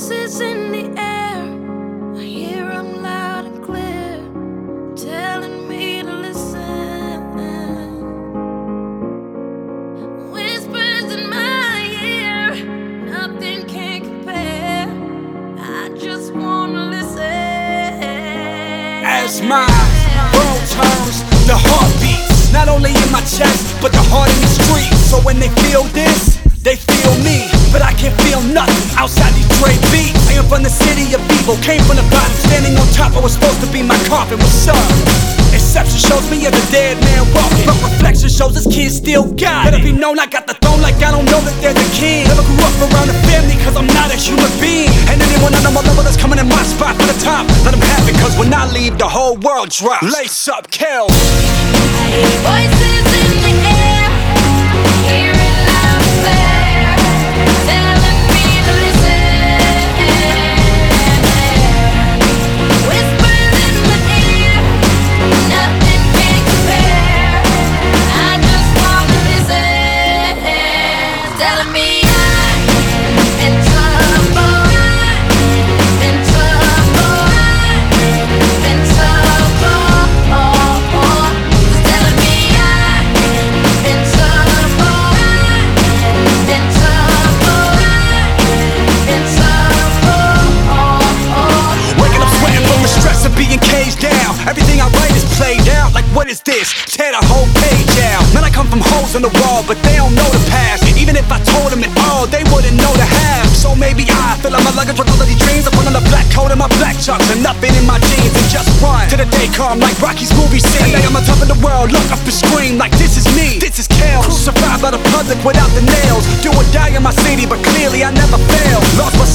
voices in the air. I hear them loud and clear, telling me to listen. Whispers in my ear, nothing can compare. I just wanna listen. As my world turns, the heart beats not only in my chest, but the heart in the street. So when they feel this, they feel me. But I can't feel nothing outside these Dre beats. I am from the city of evil, came from the bottom, standing on top. I was supposed to be my coffin. What's up? Exception shows me as a dead man walking, but reflection shows this kid still got it. Better be known I got the throne like I don't know that there's a king. Never grew up around a family, cause I'm not a human being. And anyone on my level that's coming in my spot for the top, let them have it, cause when I leave, the whole world drops. Lace up, kill. Voices in the air, is this? Tear the whole page out. Man, I come from holes in the wall, but they don't know the past. And even if I told them it all, they wouldn't know the half. So maybe I fill up my luggage with all of these dreams. I put on the black coat and my black chucks and nothing in my jeans and just run to the day come like Rocky's movie scene. And I'm on top of the world, look up and scream like this is me. This is Kel. Crucified by the public without the nails. Do or die in my city, but clearly I never fail.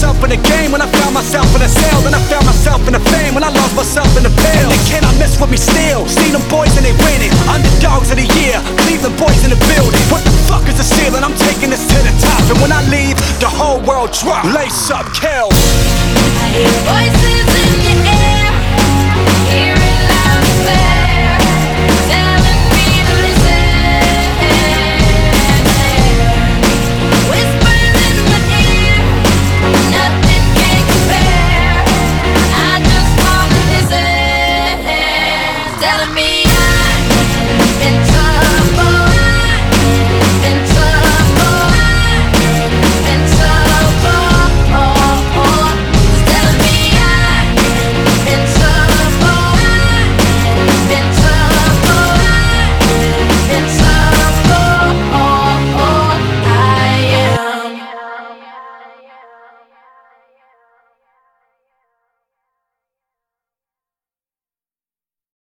Myself in the game when I found myself in a cell. Then I found myself in the fame when I lost myself in the. And they cannot mess with me still. See them boys and they winning. Underdogs of the year. Cleveland boys in the building. What the fuck is the ceiling? I'm taking this to the top. And when I leave, the whole world drop. Lace up, Kel. Voices